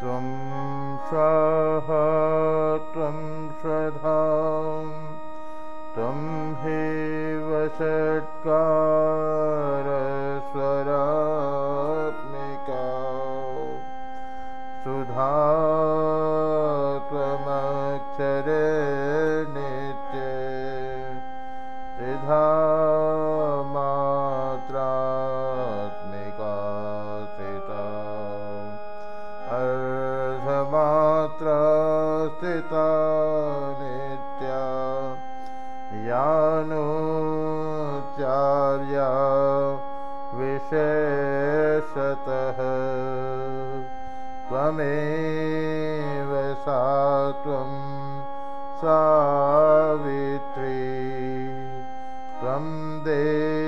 त्वं स्वाह त्वं स्वधा त्वं हि वषट्कारस्वरात्मिका स्थिता नित्या। यानुचार्या विशेषतः। त्वमेव सा त्वं सावित्री। त्वं देवी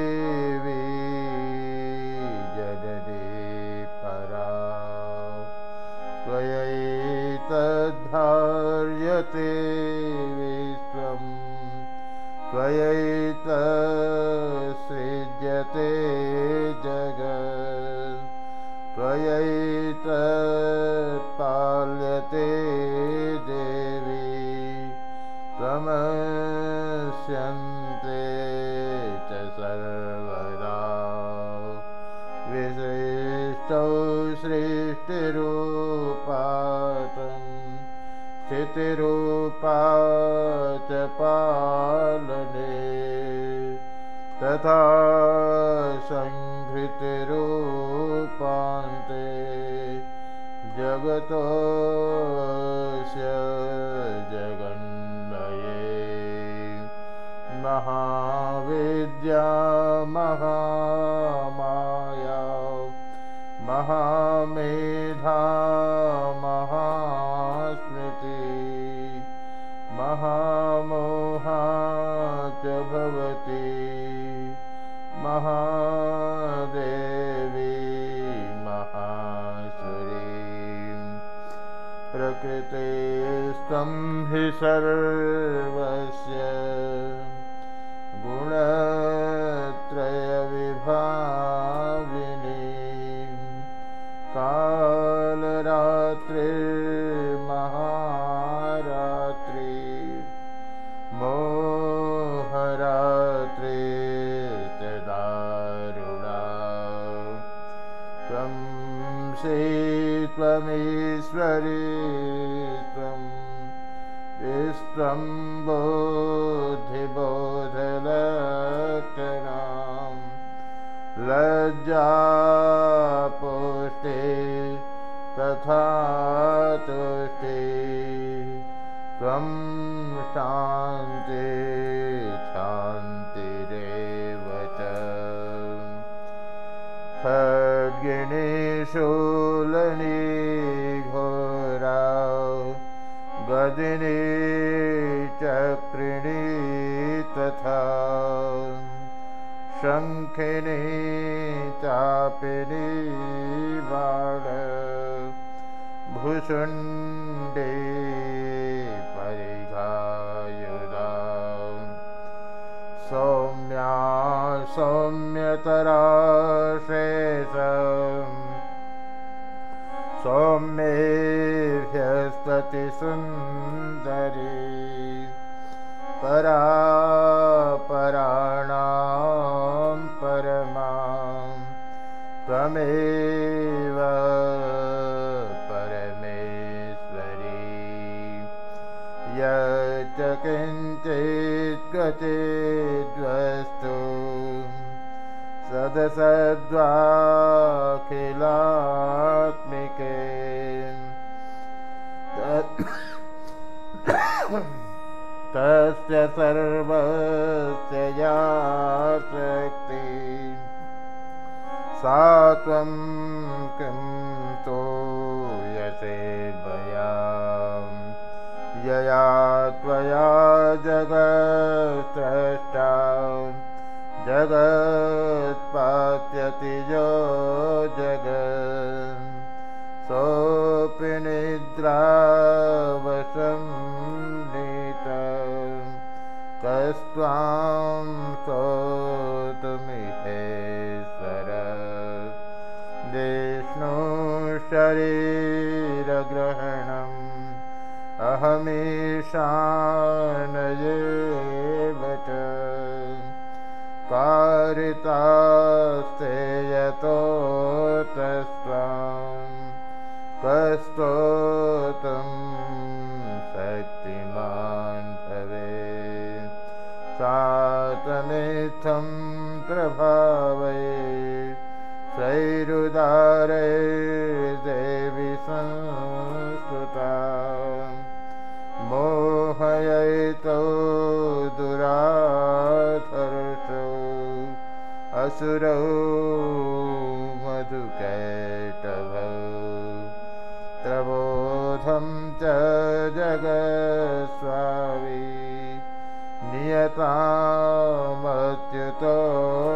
त्वमस्यन्ते च सर्वदा। विशिष्टौ सृष्टिरूपातम् स्थितिरूपा च पालने। तथा संहृतिरूपान्ते जगतोस्य महाविद्या महामाया महामेधा महामोहा च भवति। महादेवी महासुरी। प्रकृतेस्तं हि सर्वस्य त्वमीश्वरी त्वं विश्वं बोधिबोधलक्षणां तथा तुष्टे त्वं शान्ति गदिनी चक्रिणी तथा शङ्खिनी चापिनी बाण भुषुण्डे परिघायुधा सौम्या सौम्यतरा शेष सौम्येभ्यस्तति सुन्दरी परापराणां परमा त्वमेव परमेश्वरी। गचेद्वस्तु सदसद्वाखिलात्मिके तस्य सर्वस्य या शक्ति सा त्वं किं यसे भया यया त्वया जगत्स्रष्टा। जगत्पात्यति यो जगन् सोऽपि निद्रावशं शरीरग्रहणम्। अहमीशानयेव च। कारितास्ते यतो तस्त्वां कस्तोतं शक्तिमान् भवे। सातमित्थं प्रभावै सैरुदारैर्देवि असुरौ मधुकैटभौ प्रबोधं च जगस्वामी नियतामच्युतो लग